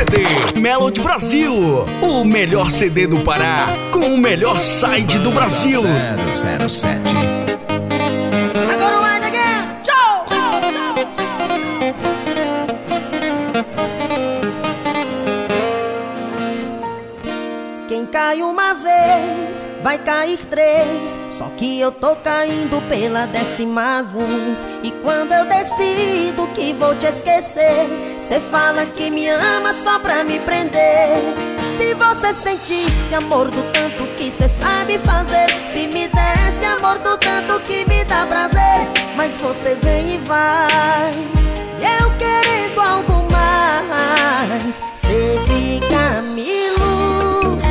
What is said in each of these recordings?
CD Melody Brasil, o melhor CD do Pará, com o melhor side do Brasil. 007 cai uma vez, vai cair três. Só que eu tô caindo pela décima vez. E quando eu decido que vou te esquecer, cê fala que me ama só pra me prender. Se você sentisse amor do tanto que cê sabe fazer, se me desse amor do tanto que me dá prazer, mas você vem e vai. Eu querendo algo mais, cê fica me iludindo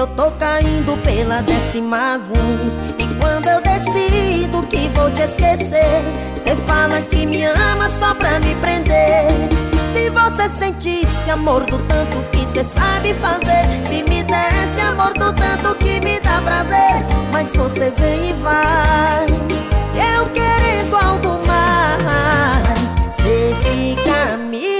eu tô caindo pela décima vez. E quando eu decido que vou te esquecer Cê fala que me ama só pra me prender. Se você sentisse amor do tanto que cê sabe fazer Se me desse amor do tanto que me dá prazer Mas você vem e vai. Eu querendo algo mais Cê fica me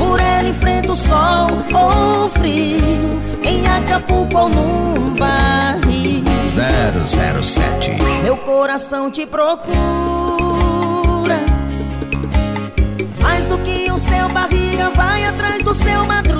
Por ela enfrenta o sol ou frio. Em Acapulco ou num barril. 007 Meu coração te procura. Mais do que o seu barriga vai atrás do seu madruga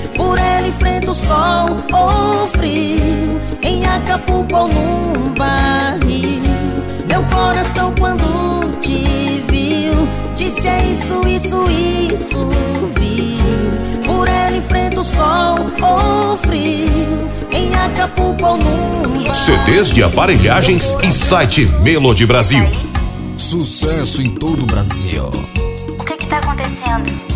por ela enfrento o sol ou frio. Em Acapulco ou num barril. Meu coração quando te viu Disse é isso, isso, isso, viu. Por ela enfrento o sol ou frio. Em Acapulco ou num barril. CDs de aparelhagens e site Melody Brasil. Sucesso em todo o Brasil. O que está acontecendo?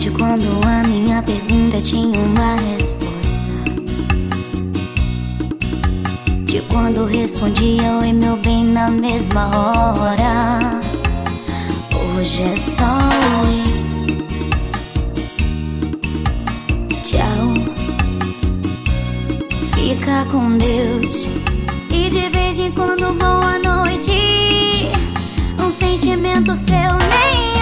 Saudade quando a minha pergunta tinha uma resposta. De quando respondia oi meu bem na mesma hora. Hoje é só oi. Tchau. Fica com Deus. E de vez em quando boa noite. Um sentimento seu nenhum.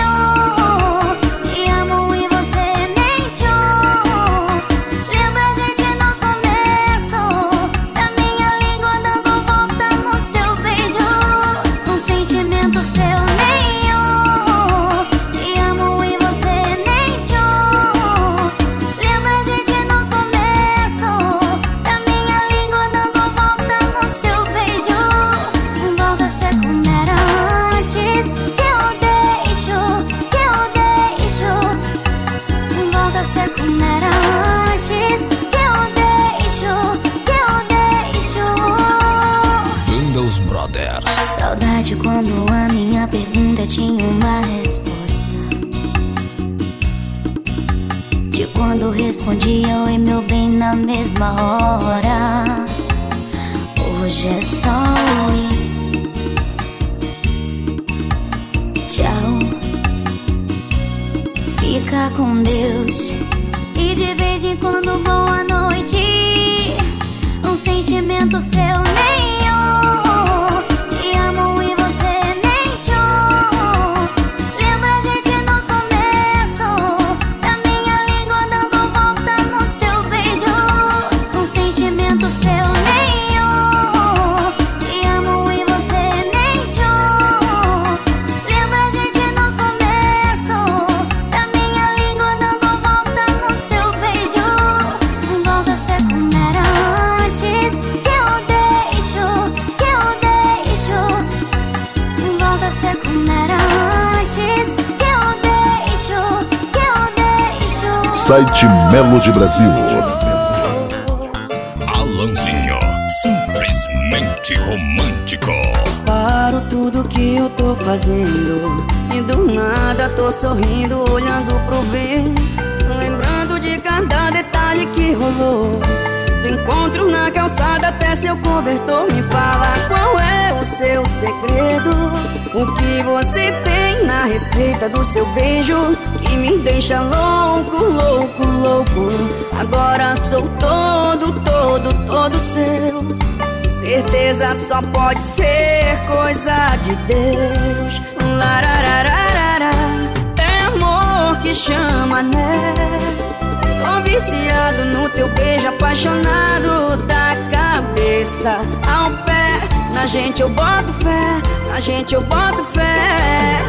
Você tem na receita do seu beijo Que me deixa louco, louco, louco Agora sou todo, todo, todo seu Certeza só pode ser coisa de Deus. Lararararara, é amor que chama, né? Tô viciado no teu beijo, apaixonado da cabeça ao pé. Na gente eu boto fé, na gente eu boto fé.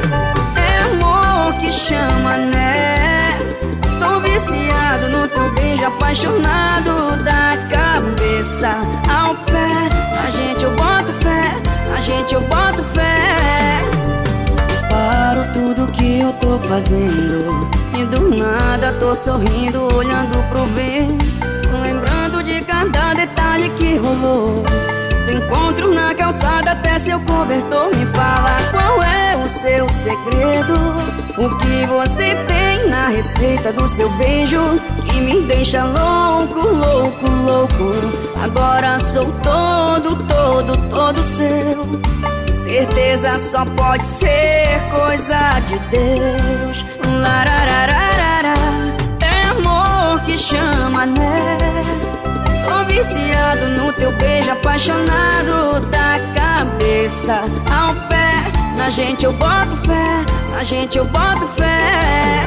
É amor que chama, né? Tô viciado no teu beijo, apaixonado da cabeça ao pé. A gente eu boto fé, a gente eu boto fé. Paro tudo que eu tô fazendo e do nada tô sorrindo, olhando pro vento, lembrando de cada detalhe que rolou. Do encontro na calçada até seu cobertor me fala qual é o seu segredo. O que você tem na receita do seu beijo que me deixa louco, louco, louco. Agora sou todo, todo, todo seu. Certeza só pode ser coisa de Deus. Lararararara, é amor que chama, né? Viciado no teu beijo, apaixonado da cabeça ao pé. Na gente eu boto fé, na gente eu boto fé.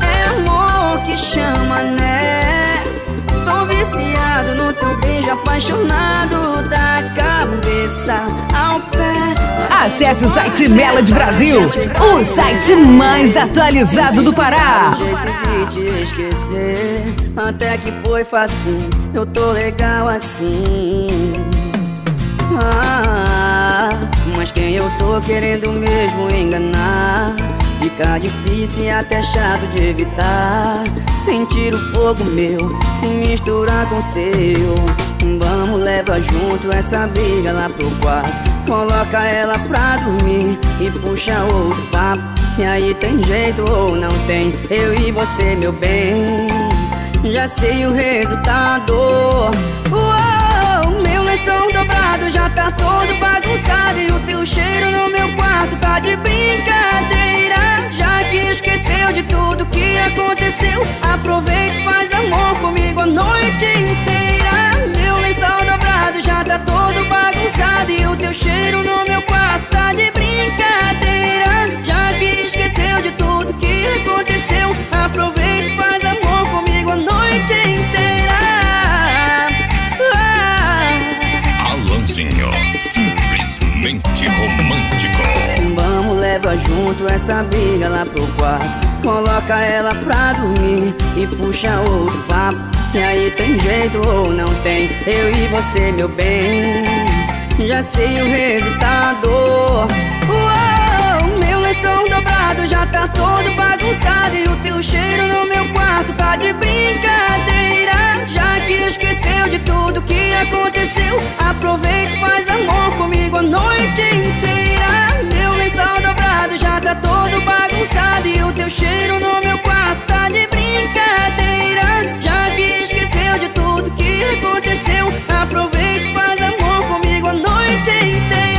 É amor que chama, né? Viciado no teu beijo, apaixonado da cabeça ao pé. Acesse o site Melody Brasil, o site mais atualizado do Pará. de te esquecer Até que foi fácil, eu tô legal assim ah, Mas quem eu tô querendo mesmo enganar Fica difícil e até chato de evitar. Sentir o fogo meu se misturar com seu. Vamos, leva junto essa briga lá pro quarto. Coloca ela pra dormir e puxa outro papo. E aí tem jeito ou não tem, eu e você meu bem. Já sei o resultado. Uou, meu lençol dobrado já tá todo bagunçado. E o teu cheiro no meu quarto tá de brincadeira que esqueceu de tudo que aconteceu. Aproveita e faz amor comigo a noite inteira. Meu lençol dobrado já tá todo bagunçado E o teu cheiro no meu quarto tá de brincadeira junto essa briga lá pro quarto. Coloca ela pra dormir e puxa outro papo. E aí tem jeito ou não tem, eu e você meu bem. Já sei o resultado. Uou, meu lençol dobrado já tá todo bagunçado. E o teu cheiro no meu quarto tá de brincadeira. Já que esqueceu de tudo que aconteceu. Aproveita e faz amor comigo a noite inteira. Meu lençol dobrado já tá todo bagunçado E o teu cheiro no meu quarto tá de brincadeira Já que esqueceu de tudo que aconteceu Aproveita e faz amor comigo a noite inteira.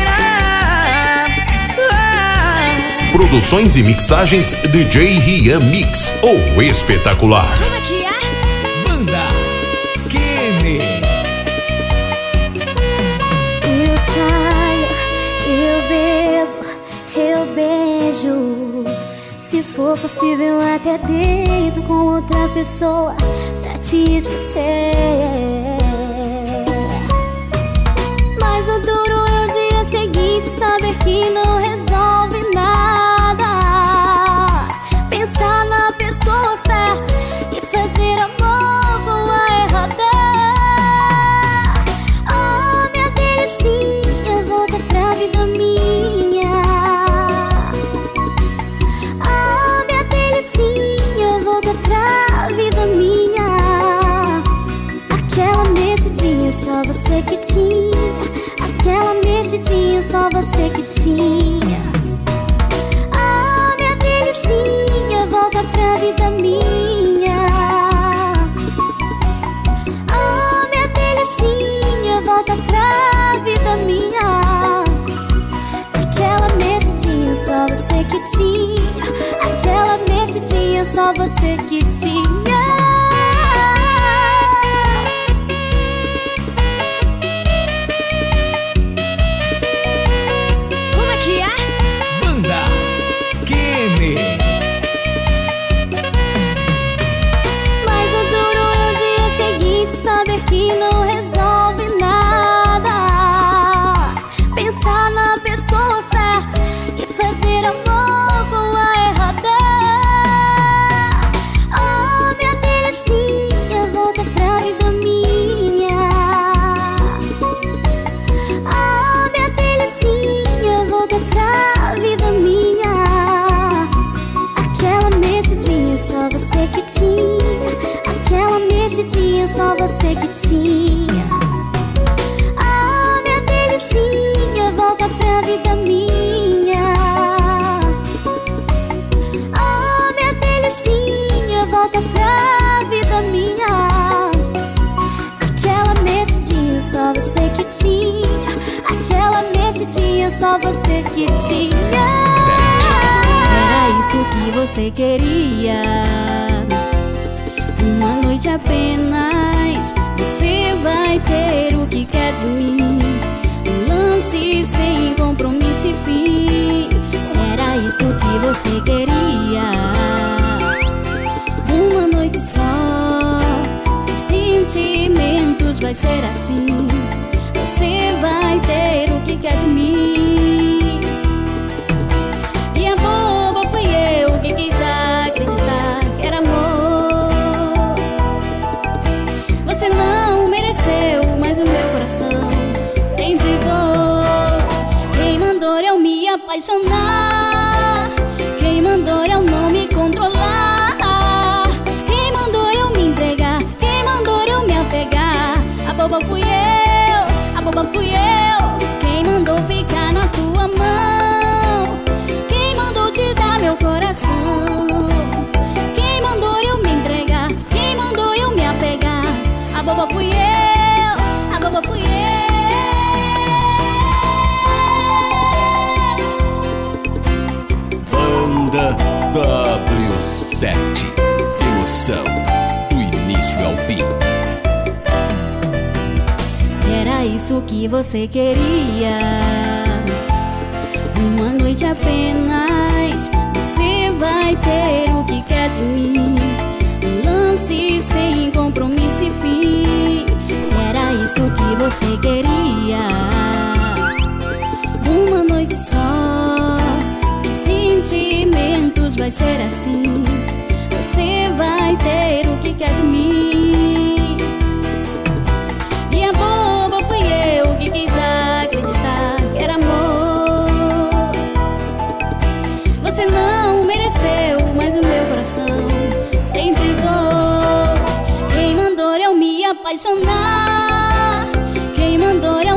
Produções e mixagens DJ Rian Mix, o espetacular. Possível, até deito com outra pessoa pra te esquecer. Mas o duro é o dia seguinte saber que não resolve tinha. Aquela mexidinha, só você que tinha. Ah, minha delicinha, volta pra vida minha. Ah, minha delicinha, volta pra vida minha. Aquela mexidinha, só você que tinha. Aquela mexidinha, só você que tinha. Tinha. Será isso que você queria? Uma noite apenas, você vai ter o que quer de mim. Um lance sem compromisso e fim. Será isso que você queria? Uma noite só, sem sentimentos, vai ser assim. Você vai ter o que quer de mim. Eu W7 Emoção do início ao fim. Se era isso que você queria, uma noite apenas, você vai ter o que quer de mim. Um lance sem compromisso e fim. Se era isso que você queria, uma noite só, sem sentimentos, vai ser assim. Você vai ter o que quer de mim. E a boba fui eu que quis acreditar que era amor. Você não mereceu, mas o meu coração se entregou. Quem mandou eu me apaixonar? Quem mandou eu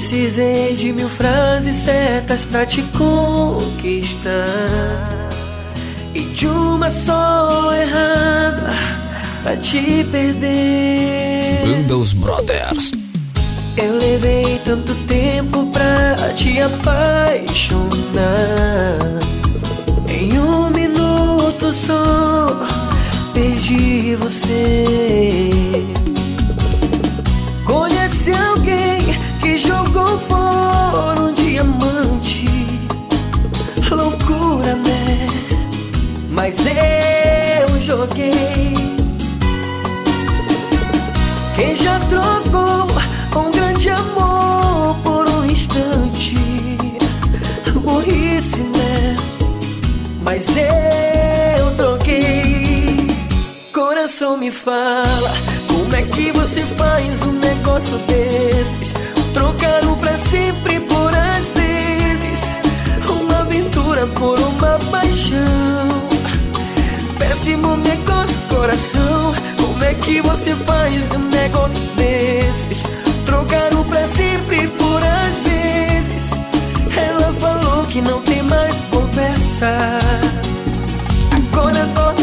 Precisei de mil frases certas pra te conquistar. E de uma só errada pra te perder. Banda Os Brothers. Eu levei tanto tempo pra te apaixonar. Em um minuto só perdi você Mas eu joguei. Quem já trocou um grande amor por um instante? Burrice, né? Mas eu troquei. Coração me fala Como é que você faz um negócio desses? Trocar um pra sempre por às vezes Uma aventura por uma paixão Péssimo negócio, coração. Como é que você faz um negócio desses? Trocar um pra sempre por às vezes. Ela falou que não tem mais conversa. Agora dorme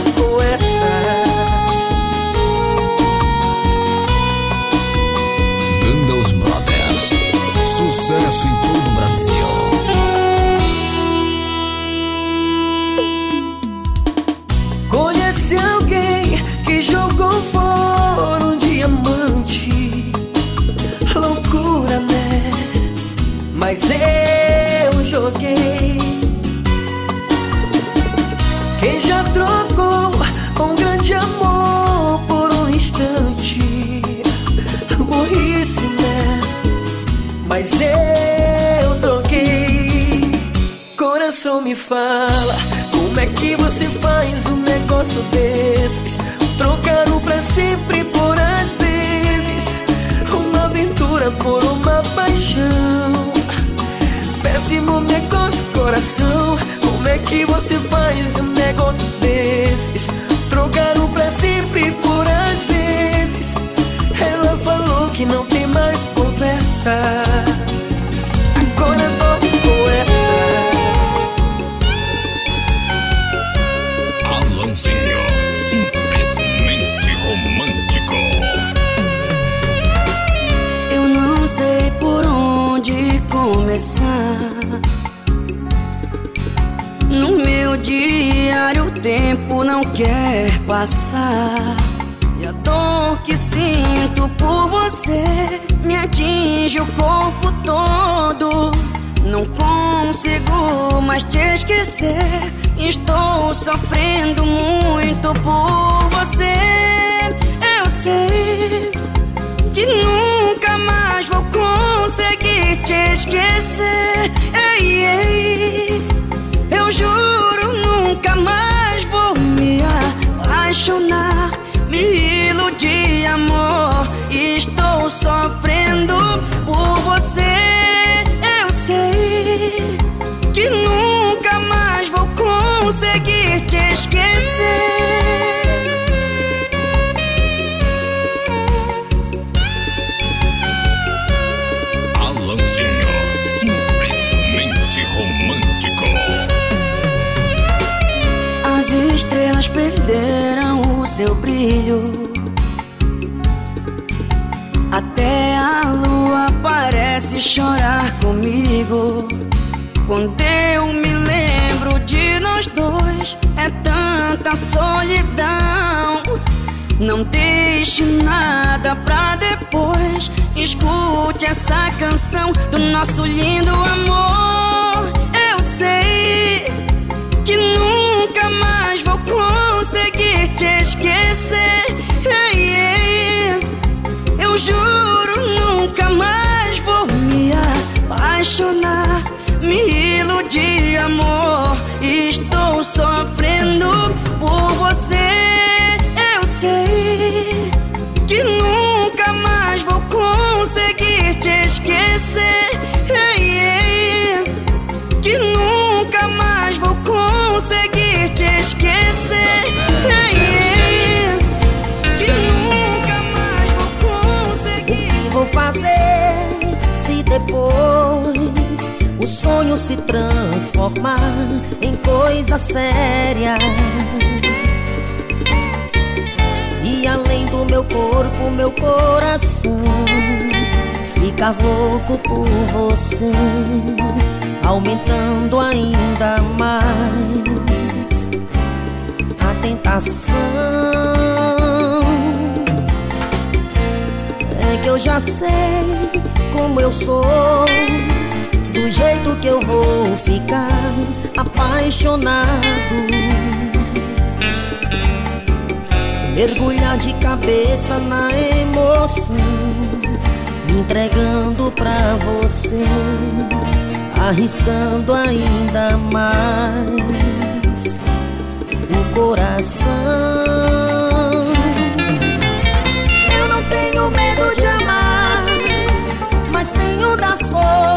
fala Como é que você faz um negócio desses Trocar um pra sempre por às vezes Uma aventura por uma paixão. Péssimo negócio, coração Como é que você faz um negócio desses? Trocar um pra sempre por às vezes Ela falou que não tem mais conversa tempo não quer passar. E a dor que sinto por você me atinge o corpo todo. Não consigo mais te esquecer. Estou sofrendo muito por você. Eu sei que nunca mais vou conseguir te esquecer. Ei, ei, eu juro, apaixonar. Me iludir, amor. Estou sofrendo por você. Eu sei que nunca mais vou conseguir te seu brilho. Até a lua parece chorar comigo. Quando eu me lembro de nós dois, é tanta solidão. Não deixe nada pra depois. Escute essa canção do nosso lindo amor. Iludir, amor. Estou sofrendo por você. Eu sei que nunca mais vou conseguir te esquecer. Ei, ei, que nunca mais vou conseguir te esquecer. Ei, que nunca mais vou conseguir. O que vou fazer se depois sonho se transformar em coisa séria? E além do meu corpo, meu coração fica louco por você, aumentando ainda mais a tentação. É que eu já sei como eu sou, jeito que eu vou ficar apaixonado. Mergulhar de cabeça na emoção, me entregando pra você, arriscando ainda mais o coração. Eu não tenho medo de amar, mas tenho da solidão.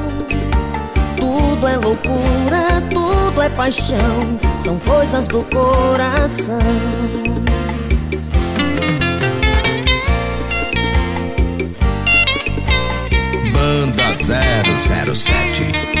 Tudo é loucura, tudo é paixão, são coisas do coração. Banda 007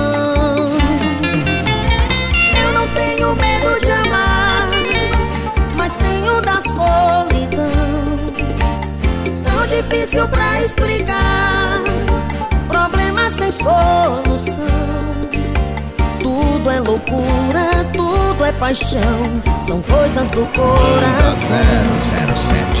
Solidão. Tão difícil pra explicar, problema sem solução. Tudo é loucura, tudo é paixão, são coisas do coração. 007 Amor.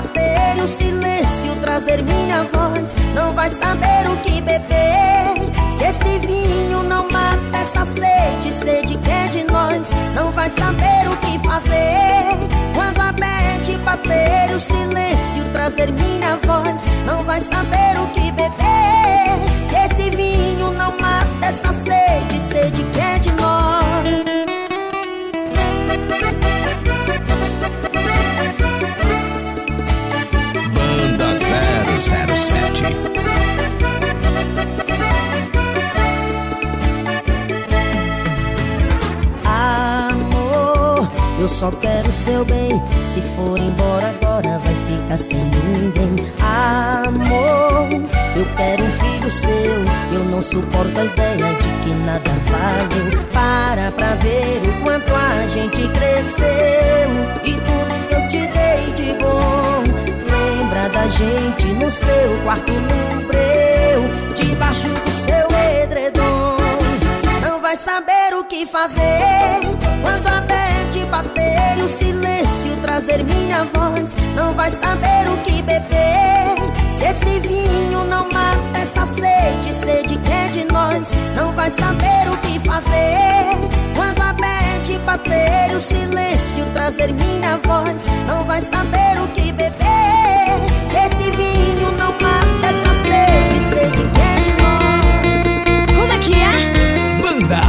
bater o silêncio trazer minha voz. Não vai saber o que beber se esse vinho não mata essa sede, sede que é de nós. Não vai saber o que fazer quando a bad bater o silêncio trazer minha voz. Não vai saber o que beber se esse vinho não mata essa sede, sede que é de nós. 007 Amor, eu só quero seu bem. Se for embora agora, vai ficar sem ninguém. Amor, eu quero um filho seu. Eu não suporto a ideia de que nada valeu. Para pra ver o quanto a gente cresceu. E tudo que eu te dei de bom. Da gente no seu quarto no breu. Debaixo do seu edredom. Não vai saber o que fazer quando a bad bater o silêncio trazer minha voz. Não vai saber o que beber se esse vinho não mata essa sede, sede que é de nós. Não vai saber o que fazer quando a bad bater o silêncio trazer minha voz. Não vai saber o que beber se esse vinho não mata essa sede, sede que é de nós. Como é que é? Banda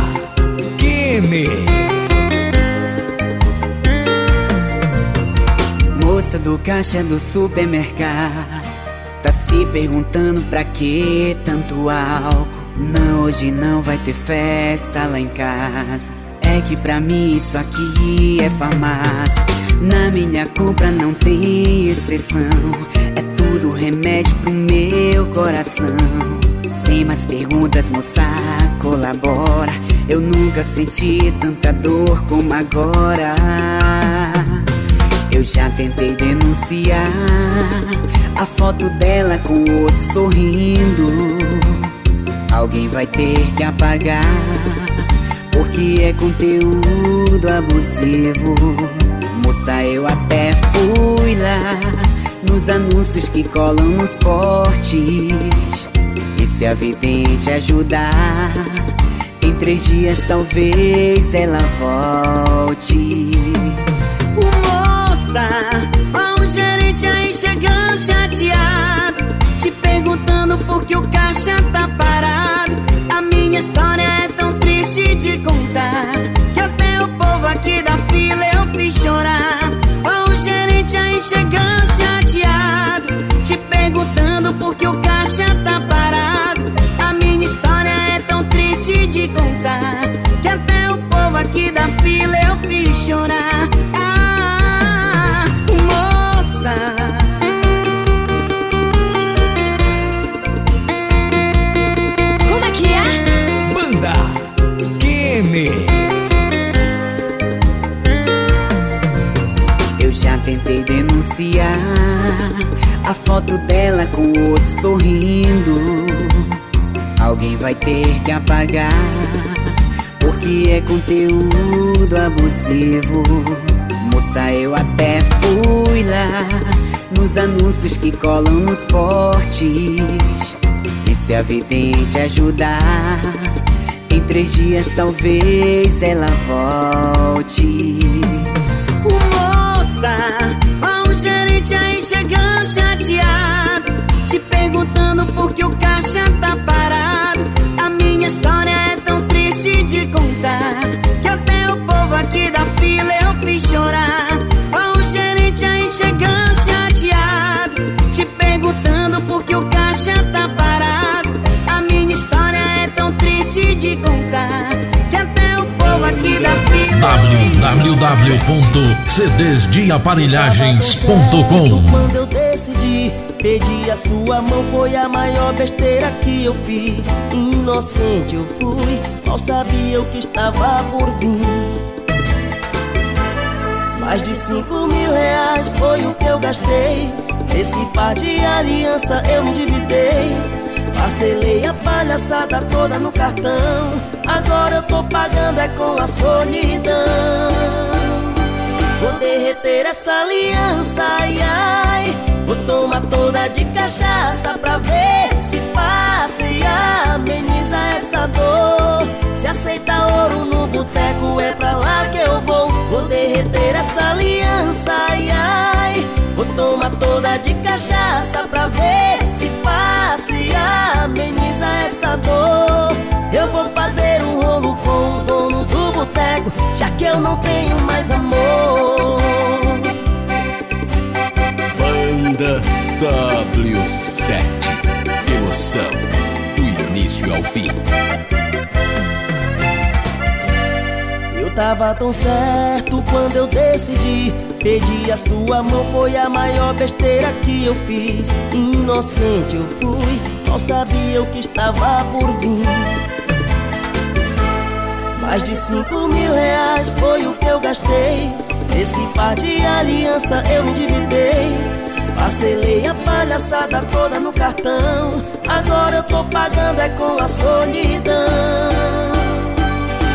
Kenny Moça do caixa do supermercado Tá se perguntando pra que tanto álcool. Não, hoje não vai ter festa lá em casa. É que pra mim isso aqui é farmácia. Na minha compra não tem exceção tudo remédio pro meu coração Sem mais perguntas, moça, colabora Eu nunca senti tanta dor como agora eu já tentei denunciar a foto dela com o outro sorrindo. Alguém vai ter que apagar, porque é conteúdo abusivo. Moça, eu até fui lá nos anúncios que colam nos portes. E se a vidente ajudar, em três dias talvez ela volte. Moça, ó o gerente aí chegando chateado Te perguntando por que o caixa tá parado A minha história é tão triste de contar Que até o povo aqui da fila eu fiz chorar Ó o gerente aí chegando chateado Te perguntando por que o caixa tá parado. A minha história é tão triste de contar Que até o povo aqui da fila eu fiz chorar. Ah, moça. Como é que é? Banda Kenny Eu já tentei denunciar foto dela com o outro sorrindo. Alguém vai ter que apagar, porque é conteúdo abusivo. Moça, eu até fui lá nos anúncios que colam nos portes. E se a vidente ajudar, em três dias talvez ela volte. Moça, chateado Te perguntando por que o caixa tá parado. A minha história é tão triste de contar Que até o povo aqui da fila eu fiz chorar. Ó o gerente aí chegando chateado Te perguntando por que o caixa tá parado. A minha história é tão triste de contar Que até o povo aqui da fila www.cdsdeaparelhagens.com Pedi a sua mão, foi a maior besteira que eu fiz. Inocente eu fui, mal sabia o que estava por vir. Mais de cinco mil reais foi o que eu gastei. Esse par de aliança eu me endividei. Parcelei a palhaçada toda no cartão. Agora eu tô pagando é com a solidão. Vou derreter essa aliança, ai ai. Vou tomar toda de cachaça pra ver se passa e ameniza essa dor. Se aceita ouro no boteco, é pra lá que eu vou. Vou derreter essa aliança, ai ai. Vou tomar toda de cachaça pra ver se passa e ameniza essa dor. Eu vou fazer um rolo com o dono do boteco, já que eu não tenho mais amor. Banda W7 Emoção do início ao fim. Eu tava tão certo quando eu decidi. Pedir a sua mão foi a maior besteira que eu fiz. Inocente eu fui, não sabia o que estava por vir. Mais de cinco mil reais foi o que eu gastei. Esse par de aliança eu me endividei. Parcelei a palhaçada toda no cartão. Agora eu tô pagando é com a solidão.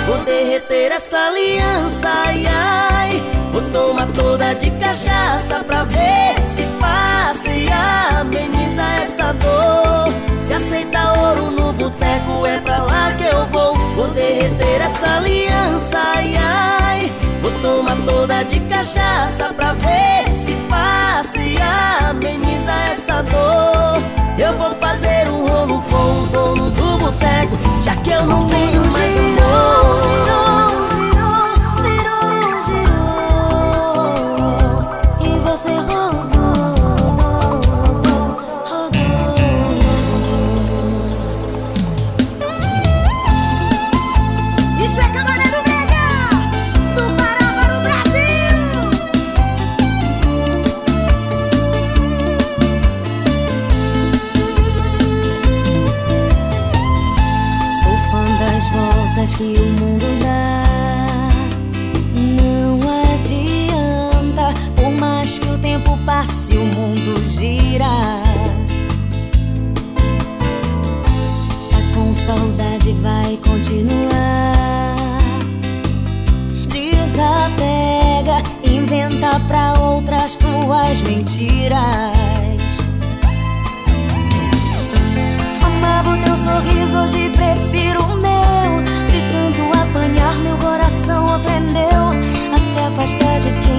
Vou derreter essa aliança, ai ai. Vou tomar toda de cachaça pra ver se passa e ameniza essa dor. Se aceita ouro no boteco, é pra lá que eu vou. Vou derreter essa aliança, ai ai. Vou tomar toda de cachaça pra ver e ameniza essa dor. Eu vou fazer um rolo com o dono do boteco, já que eu não tenho mais tuas mentiras. Amava o teu sorriso, hoje prefiro o meu. De tanto apanhar, meu coração aprendeu a se afastar de quem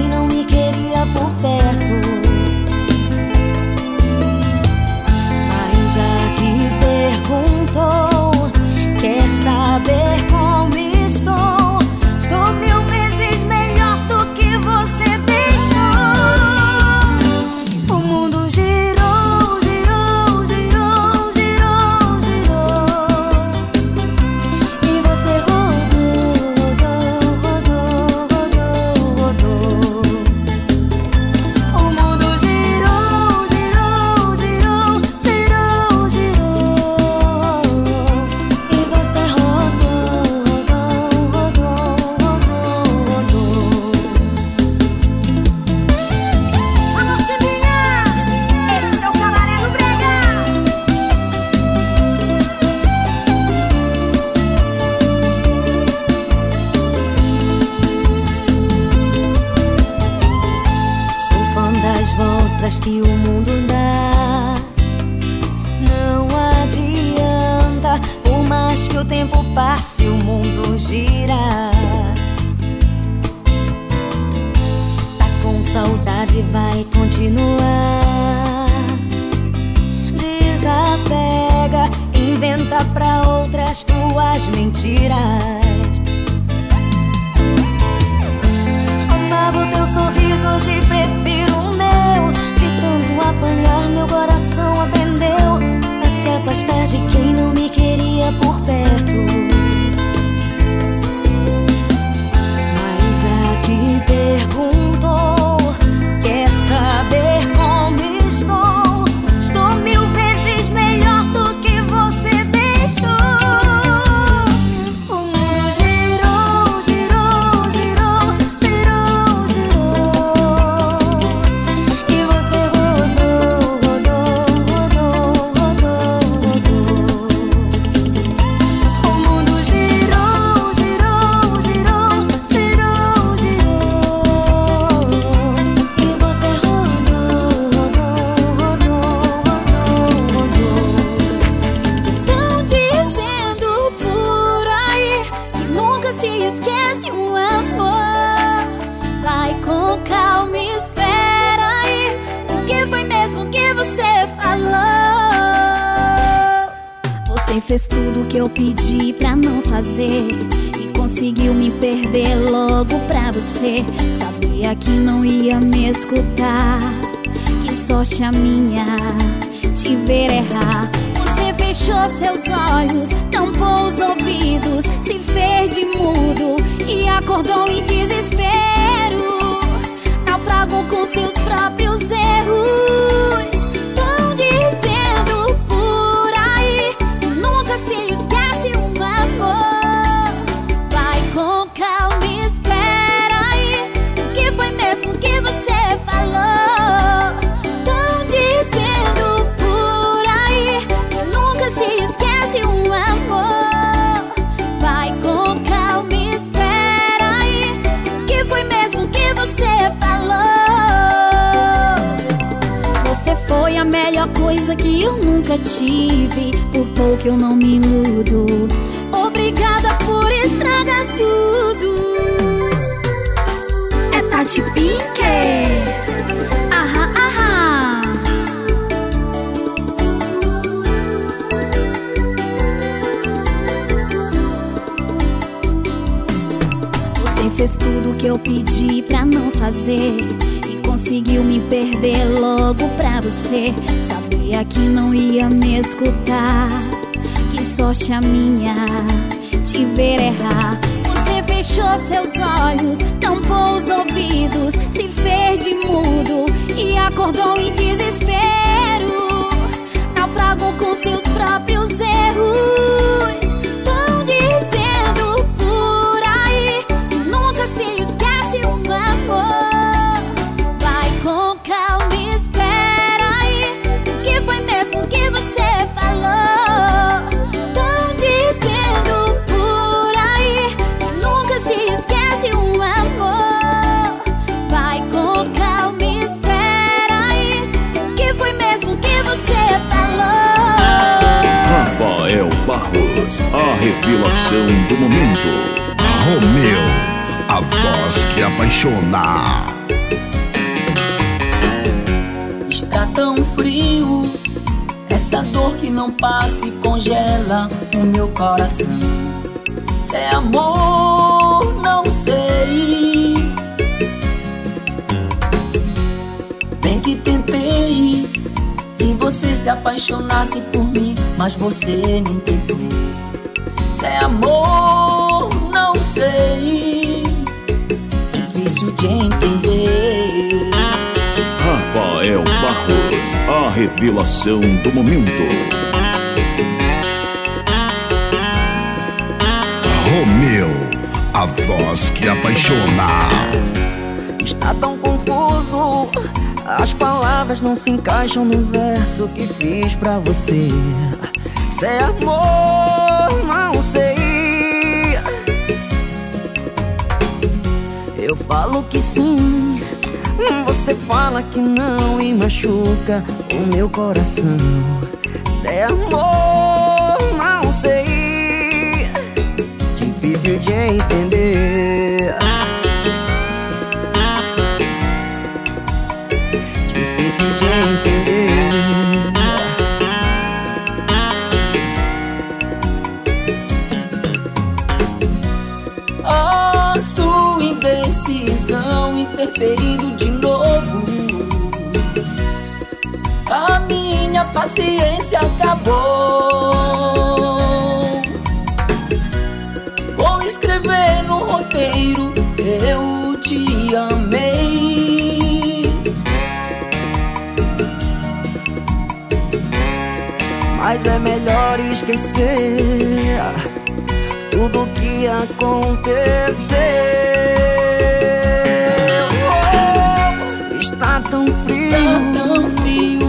sorte a minha te ver errar. Você fechou seus olhos, tampou os ouvidos Se fez de mudo e acordou em desespero. Naufragou com seus próprios erros coisa que eu nunca tive. Por pouco eu não me iludo. Obrigada por estragar tudo. É Tati Pink. Aham, aham. Você fez tudo que eu pedi pra não fazer conseguiu me perder logo pra você. Sabia que não ia me escutar Que sorte a minha te ver errar. Você fechou seus olhos, tampou os ouvidos Se fez de mudo e acordou em desespero. Naufragou com seus próprios erros revelação do momento. Romeu, a voz que apaixona. Está tão frio, essa dor que não passa e congela o meu coração. Se é amor, não sei. Bem que tentei que você se apaixonasse por mim, mas você nem tentou. É amor, não sei. Difícil de entender. Rafael Barros, a revelação do momento. Romeu, a voz que apaixona. Está tão confuso. As palavras não se encaixam no verso que fiz pra você. Se é amor, Eu falo que sim, você fala que não e machuca o meu coração. Se é amor, não sei. Difícil de entender. Esquecer tudo que aconteceu. Oh, está tão frio. Está tão frio.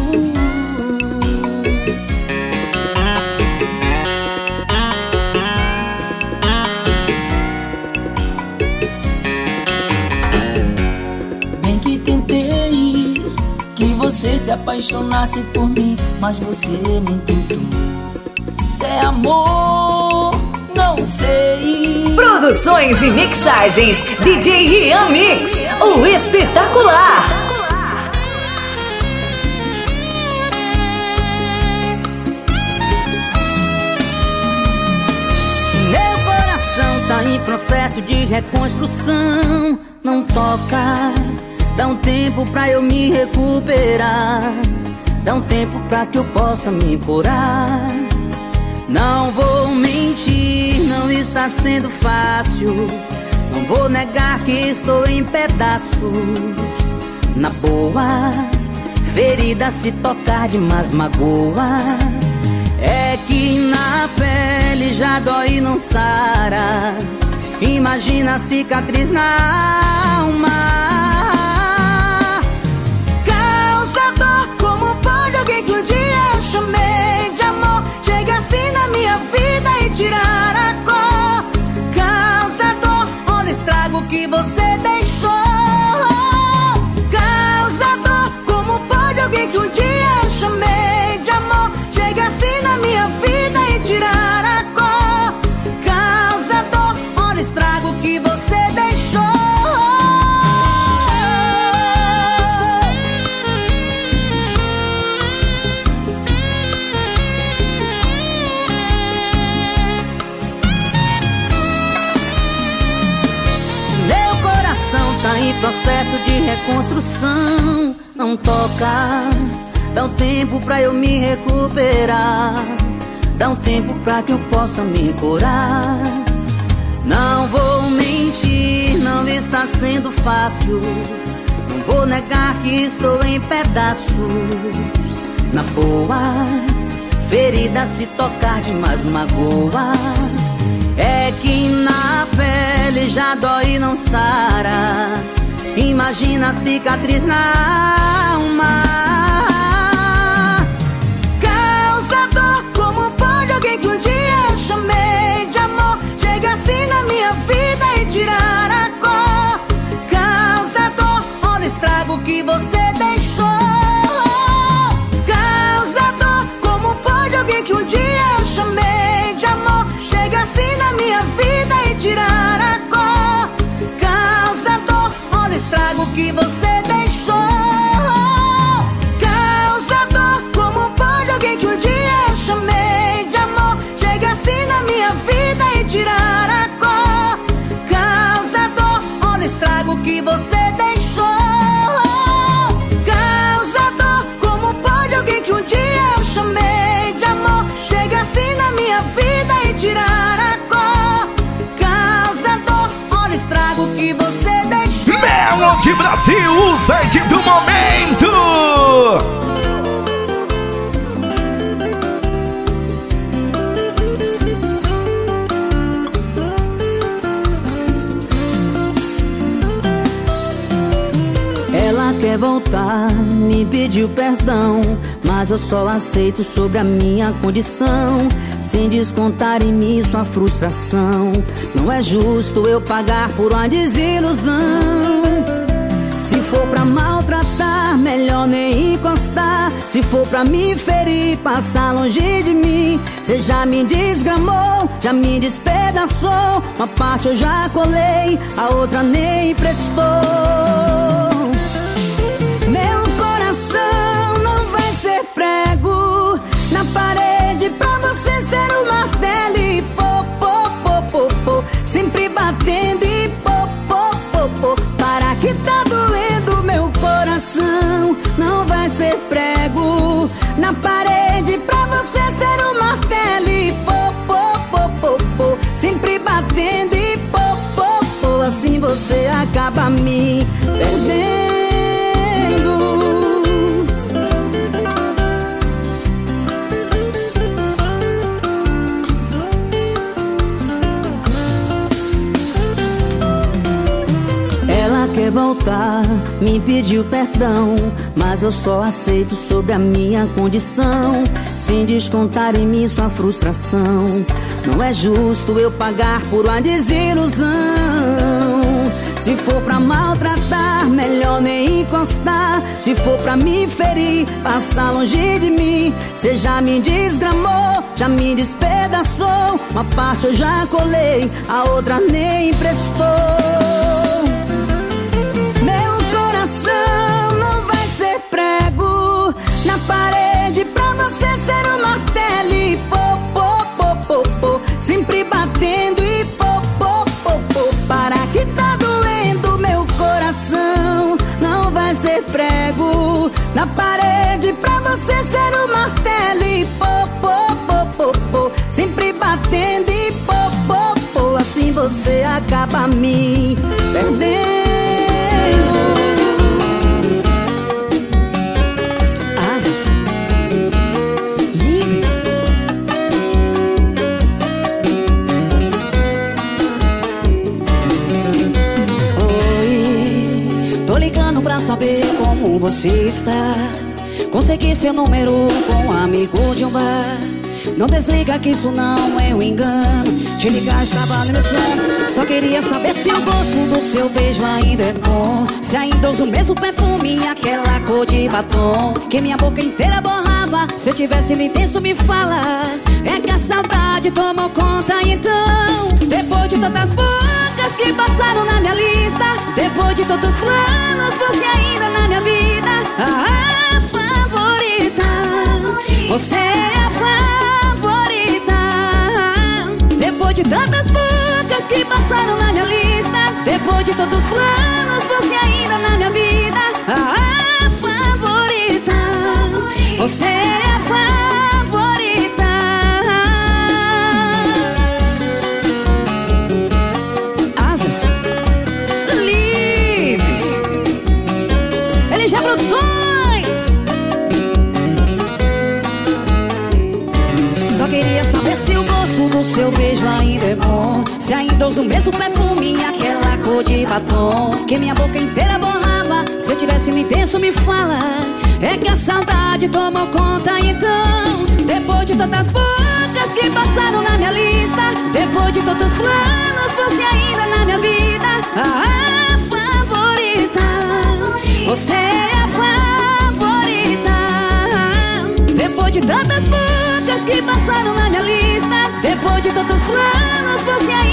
Bem que tentei que você se apaixonasse por mim, mas você nem tentou isso é amor, não sei. Produções e mixagens, DJ Rian Mix, o espetacular. Tá em processo de reconstrução. Não toca, dá um tempo pra eu me recuperar. Dá um tempo pra que eu possa me curar. Não vou mentir, não está sendo fácil. Não vou negar que estou em pedaços. Na boa, ferida se tocar demais magoa. É que na pele já dói e não sara. Imagina a cicatriz na alma. Causa dor, como pode alguém que um dia eu chamei assim na minha vida e tirar a cor. Causa dor, olha o estrago que você deixou. Causa dor, como pode alguém que um dia de reconstrução. Não toca, dá um tempo pra eu me recuperar. Dá um tempo pra que eu possa me curar. Não vou mentir, não está sendo fácil. Não vou negar que estou em pedaços. Na boa, ferida se tocar demais magoa. É que na pele já dói e não sara. Imagina a cicatriz na alma. Causa dor, como pode alguém que um dia eu chamei de amor? Chega assim na minha vida e tirar a cor. Causa dor, olha estrago que você Voltar, me pediu perdão, mas eu só aceito sobre a minha condição. Sem descontar em mim sua frustração. Não é justo eu pagar por uma desilusão. Se for pra maltratar, melhor nem encostar. Se for pra me ferir, passar longe de mim. Cê já me desgramou, já me despedaçou. Uma parte eu já colei, a outra nem prestou. Pediu perdão, mas eu só aceito sobre a minha condição, sem descontar em mim sua frustração. Não é justo eu pagar por uma desilusão. Se for pra maltratar, melhor nem encostar. Se for pra me ferir, passar longe de mim. Cê já me desgramou, já me despedaçou. Uma parte eu já colei, a outra nem emprestou. parede pra você ser o martelo e pô, pô, pô, pô, pô, sempre batendo e pô, pô, pô, pô, para que tá doendo meu coração, não vai ser prego na parede. Está. Consegui seu número com um amigo de um bar. Não desliga que isso não é um engano. Te ligar estava nos meus planos. Só queria saber se o gosto do seu beijo ainda é bom. Se ainda usa o mesmo perfume e aquela cor de batom. Que minha boca inteira borrava. Se eu tivesse intenso, me fala. É que a saudade tomou conta então. Depois de tantas bocas que passaram na minha lista. Depois de todos os planos, você ainda na minha vida. A favorita. Você é a favorita. Depois de tantas bocas que passaram na minha lista. Depois de todos os planos, você ainda na minha vida. A favorita. Você é O mesmo perfume e aquela cor de batom. Que minha boca inteira borrava. Se eu tivesse no intenso, me fala. É que a saudade tomou conta então. Depois de tantas bocas que passaram na minha lista. Depois de todos os planos, você ainda na minha vida. A favorita. Você é a favorita. Depois de tantas bocas que passaram na minha lista. Depois de todos os planos, você ainda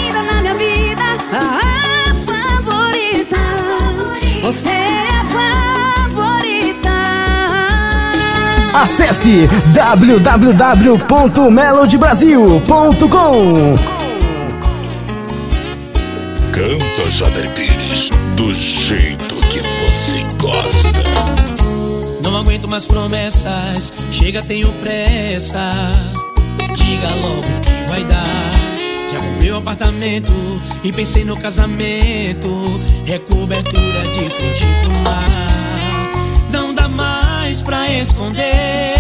vida. A favorita. Você é a favorita. Acesse www.melodibrasil.com Canta Jader Pires do jeito que você gosta. Não aguento mais promessas, chega, tenho pressa. Diga logo o que vai dar. O apartamento e pensei no casamento. Recobertura de frente pro mar. Não dá mais pra esconder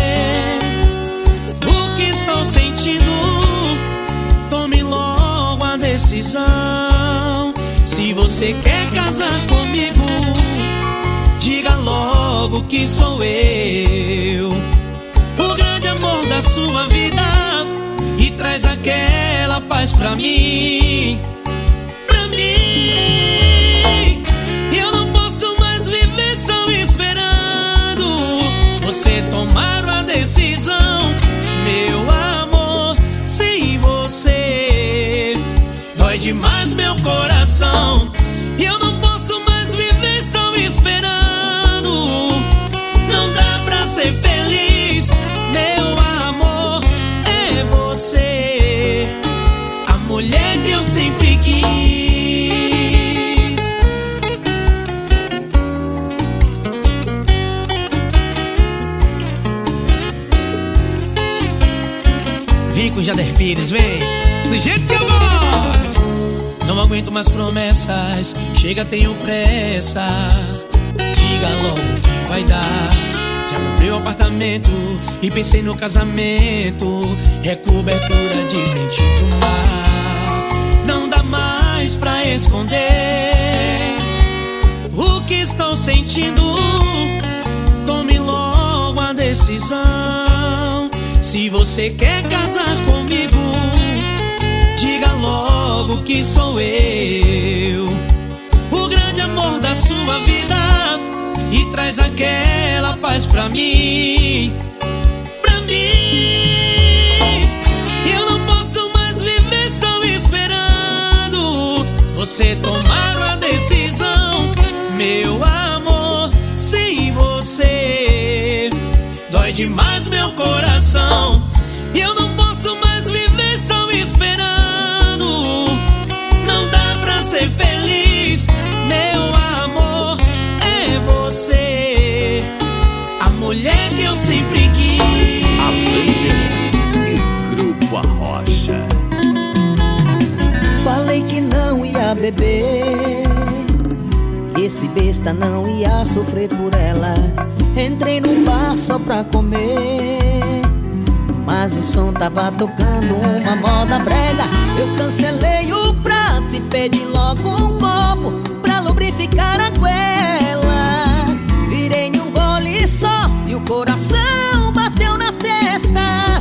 o que estou sentindo. Tome logo a decisão. Se você quer casar comigo. Diga logo que sou eu O grande amor da sua vida traz aquela paz pra mim Jader Pires, vem. Do jeito que eu gosto. Não aguento mais promessas. Chega, tenho pressa. Diga logo o que vai dar. Já comprei o apartamento E pensei no casamento. Recobertura de frente pro mar. Não dá mais pra esconder O que estou sentindo. Tome logo a decisão Se você quer casar comigo Diga logo que sou eu. O grande amor da sua vida E traz aquela paz pra mim. Pra mim. Eu não posso mais viver só esperando Você tomar uma decisão Meu amor, demais meu coração E eu não posso mais viver só esperando Não dá pra ser feliz Meu amor é você mulher que eu sempre quis. Alain e Grupo Arrocha. Falei que não ia beber. Besta não ia sofrer por ela. Entrei no bar só pra comer. Mas o som tava tocando uma moda brega. Eu cancelei o prato e pedi logo um copo pra lubrificar a goela. Virei em um gole só e o coração bateu na testa.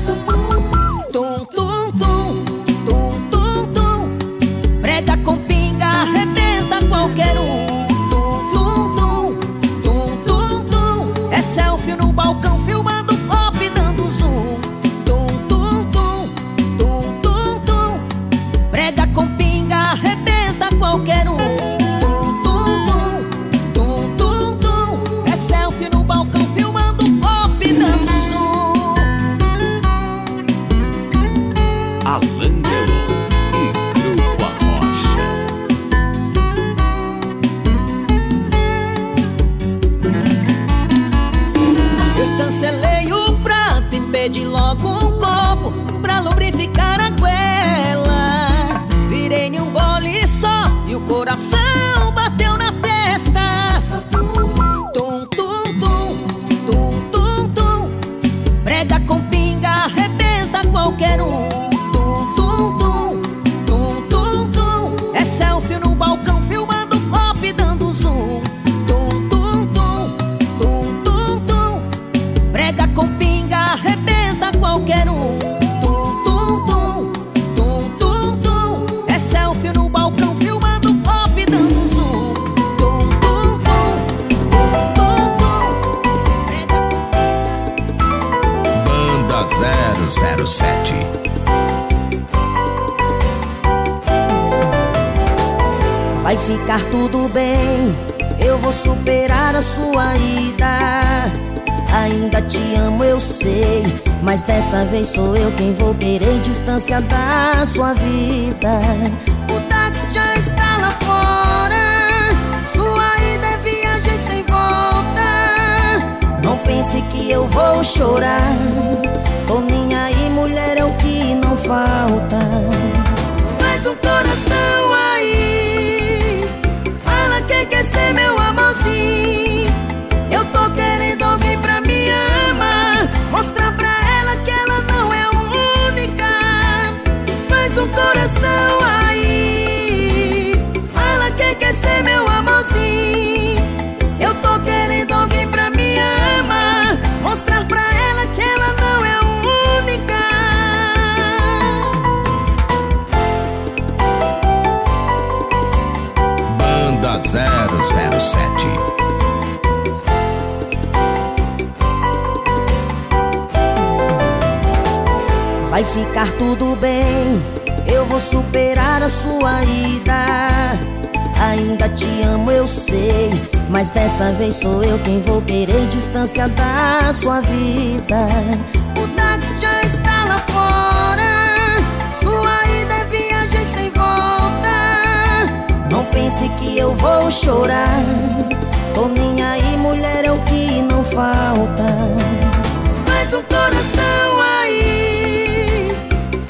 Coração Vai ficar tudo bem, eu vou superar a sua ida. Ainda te amo, eu sei, mas dessa vez sou eu quem vou querer distância da sua vida. O táxi já está lá fora, sua ida é viagem sem volta. Não pense que eu vou chorar, tô nem aí, mulher, é o que não falta. Faz um coração aí Fala que quer ser meu amorzinho. Eu tô querendo alguém pra me amar. Mostrar pra ela que ela não é única. Faz um coração aí. Fala que quer ser meu amorzinho. Eu tô querendo alguém pra me amar. Mostrar pra ela 007. Vai ficar tudo bem, eu vou superar a sua ida. Ainda te amo, eu sei, mas dessa vez sou eu quem vou querer distância da sua vida. O táxi já está lá fora, sua ida é viagem sem volta. Não pense que eu vou chorar, tô nem aí, mulher, é o que não falta. Faz um coração aí.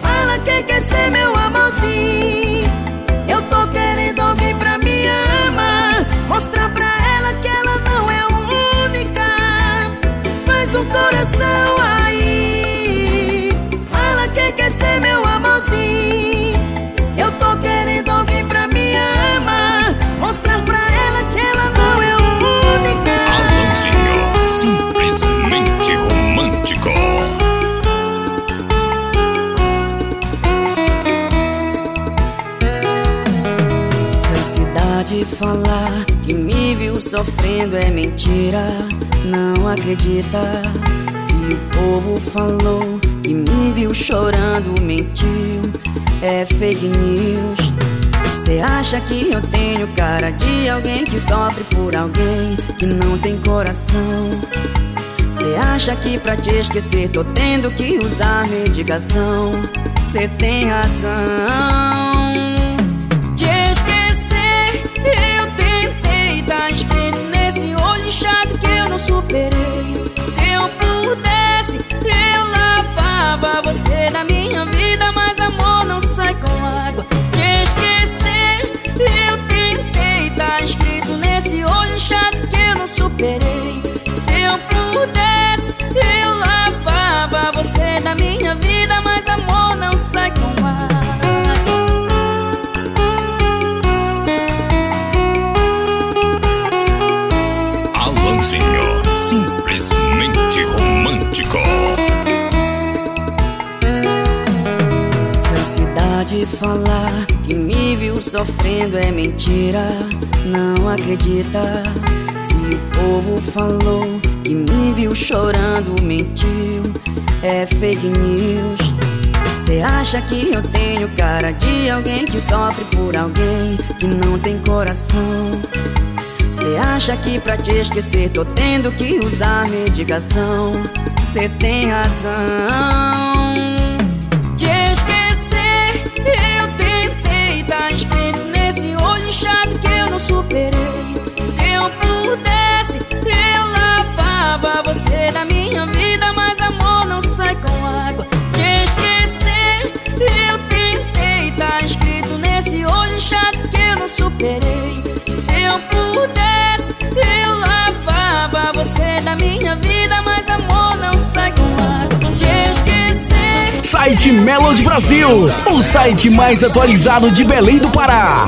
Fala que quer ser meu amorzinho. Eu tô querendo alguém pra me amar. Mostrar pra ela que ela não é única. Faz um coração aí. Fala que quer ser meu amorzinho Eu tô querendo alguém pra me amar Mostrar pra ela que ela não é única Alanzinho, simplesmente romântico. Se a cidade falar que me viu sofrendo é mentira, não acredita. Se o povo falou que me viu chorando, mentiu, é fake news. Você acha que eu tenho cara de alguém que sofre por alguém que não tem coração? Você acha que pra te esquecer tô tendo que usar medicação? Você tem razão. Te esquecer, eu tentei. Tá escrito nesse olho inchado que eu não superei. Se eu pudesse, eu lavava você na sai com água. Te esquecer, eu tentei. Tá escrito nesse olho chato que eu não superei. Se eu pudesse, eu lavava você da minha vida, mas amor. Sofrendo é mentira, não acredita. Se o povo falou que me viu chorando, mentiu, é fake news. Cê acha que eu tenho cara de alguém que sofre por alguém que não tem coração? Cê acha que pra te esquecer tô tendo que usar medicação? Cê tem razão. Você da minha vida, mas amor não sai com água. Te esquecer, eu tentei, tá escrito nesse olho inchado que eu não superei. Se eu pudesse, eu lavava você da minha vida, mas amor não sai com água. Te esquecer. Site Melody Brasil, o site mais atualizado de Belém do Pará.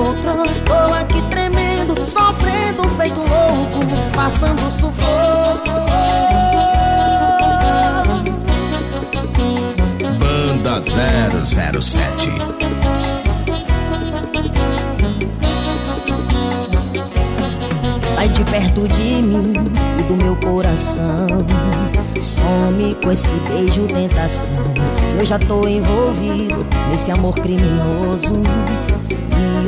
Tô aqui tremendo, sofrendo, feito louco. Passando sufoco. Banda 007 Sai de perto de mim e do meu coração. Some com esse beijo tentação. Eu já tô envolvido nesse amor criminoso.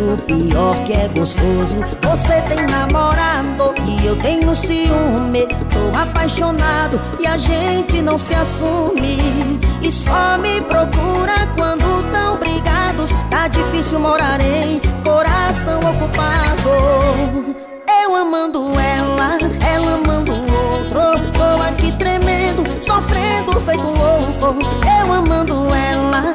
O pior que é gostoso. Você tem namorado e eu tenho ciúme. Tô apaixonado e a gente não se assume. E só me procura quando tão brigados. Tá difícil morar em coração ocupado. Eu amando ela, ela amando outro. Tô aqui tremendo, sofrendo, feito louco. Eu amando ela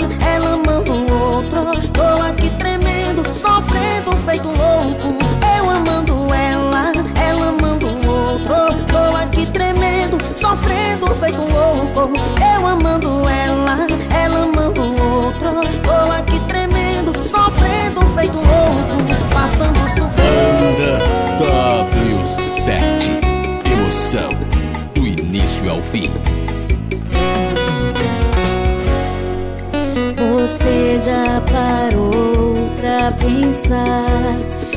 Você já parou pra pensar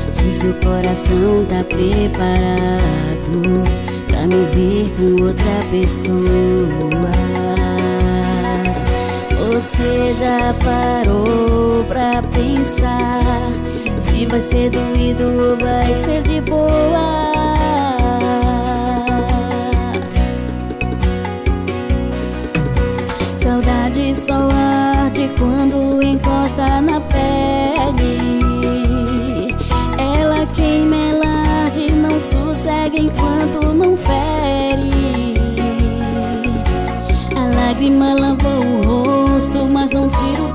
se seu coração tá preparado pra me ver com outra pessoa? Você já parou pra pensar se vai ser doído ou vai ser de boa? Só arde quando encosta na pele. Ela queima, ela arde, não sossega enquanto não fere. A lágrima lavou o rosto, mas não tira o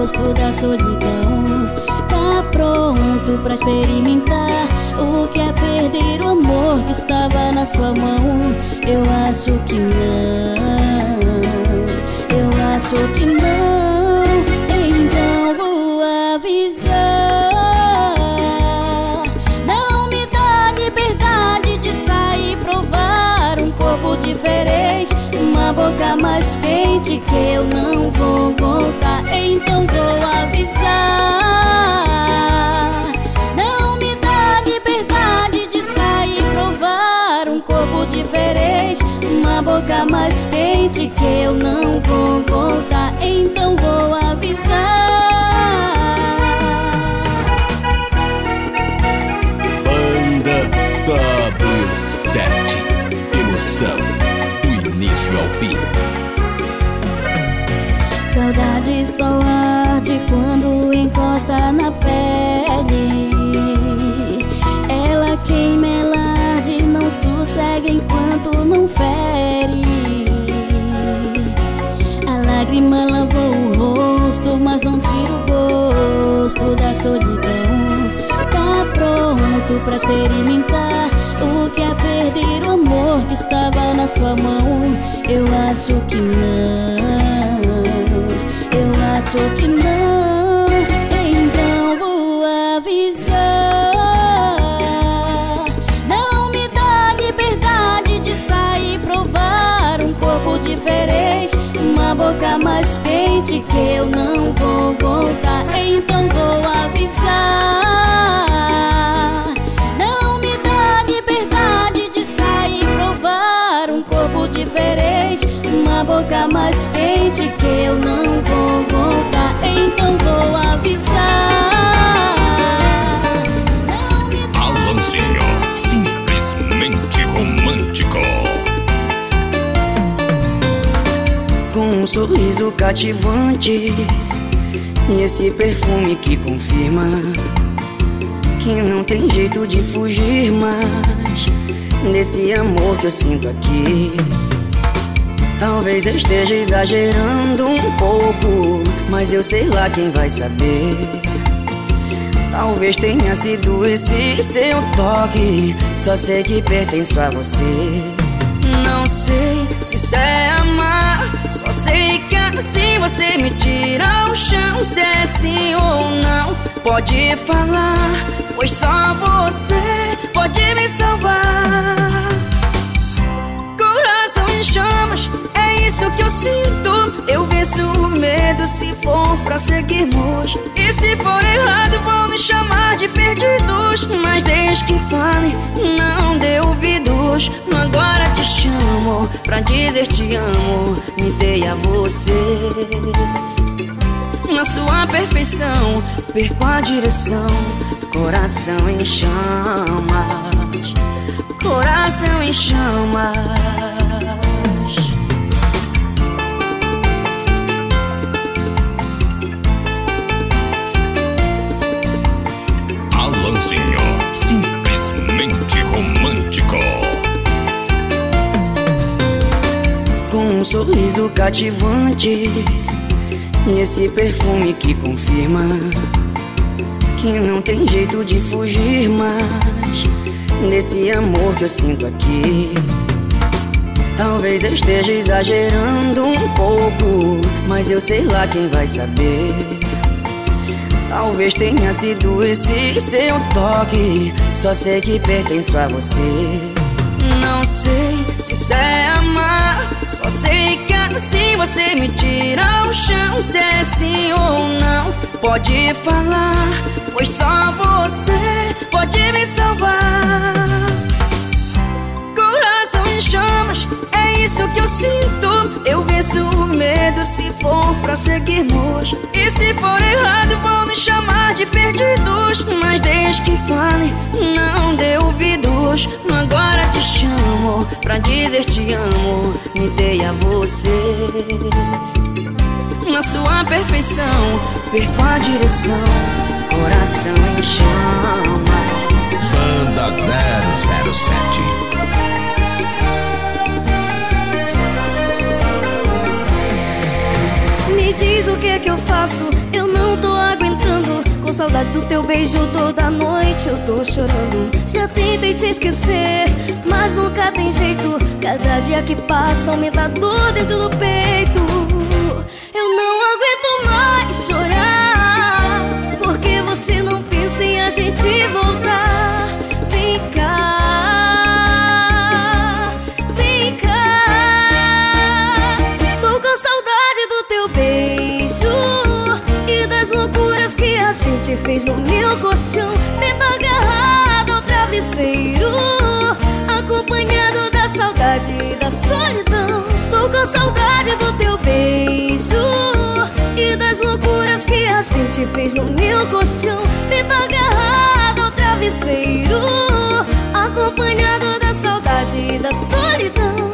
gosto da solidão. Tá pronto pra experimentar o que é perder o amor que estava na sua mão? Eu acho que não. Que não, então vou avisar. Não me dá liberdade de sair provar um corpo diferente, uma boca mais quente que eu não vou voltar. Então vou avisar. Não me dá liberdade de sair provar um corpo diferente, uma boca mais quente que eu não vou voltar. Fim. Saudade só arde quando encosta na pele. Ela queima, ela arde, não sossega enquanto não fere. A lágrima lavou o rosto, mas não tira o gosto da solidão. Tá pronto pra experimentar estava na sua mão. Eu acho que não. Eu acho que não, então vou avisar. Não me dá liberdade de sair provar um corpo diferente, uma boca mais quente que eu não vou voltar. Então sorriso cativante E esse perfume que confirma Que não tem jeito de fugir mais Desse amor que eu sinto aqui. Talvez eu esteja exagerando um pouco Mas eu sei lá quem vai saber. Talvez tenha sido esse seu toque Só sei que pertenço a você. Não sei se Só assim você me tira o chão Se é sim ou não Pode falar Pois só você pode me salvar Coração em chamas, é isso que eu sinto. Eu venço o medo se for pra seguirmos. E se for errado, vão me chamar de perdidos. Mas desde que fale, não dê ouvidos. Agora pra dizer te amo. Me dei a você. Na sua perfeição, perco a direção. Coração em chamas. Coração em chamas. Simplesmente romântico. Com um sorriso cativante. E esse perfume que confirma Que não tem jeito de fugir mais Desse amor que eu sinto aqui. Talvez eu esteja exagerando um pouco Mas eu sei lá quem vai saber. Talvez tenha sido esse seu toque Só sei que pertenço a você. Não sei se isso é amar Só sei que assim você me tira o chão Se é sim ou não. Pode falar Pois só você pode me salvar chamas, é isso que eu sinto. Eu venço o medo se for pra seguirmos. E se for errado, vão me chamar de perdidos. Mas desde que fale, não dê ouvidos. Agora te chamo pra dizer te amo. Me dei a você. Na sua perfeição, perco a direção. Coração em chama. Banda 007 Me diz o que é que eu faço, eu não tô aguentando. Com saudade do teu beijo toda noite eu tô chorando. Já tentei te esquecer, mas nunca tem jeito. Cada dia que passa aumenta a dor dentro do peito. Eu não fez no meu colchão Dedo agarrado ao travesseiro Acompanhado da saudade e da solidão. Tô com saudade do teu beijo E das loucuras que a gente fez no meu colchão Dedo agarrado ao travesseiro Acompanhado da saudade e da solidão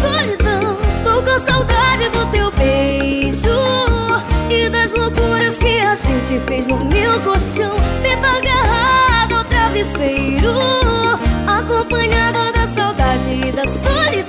solidão. Tô com saudade do teu beijo e das loucuras que a gente fez no meu colchão. Feito agarrado ao travesseiro, acompanhado da saudade e da solidão.